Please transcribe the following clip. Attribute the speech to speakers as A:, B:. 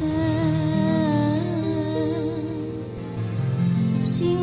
A: 的心。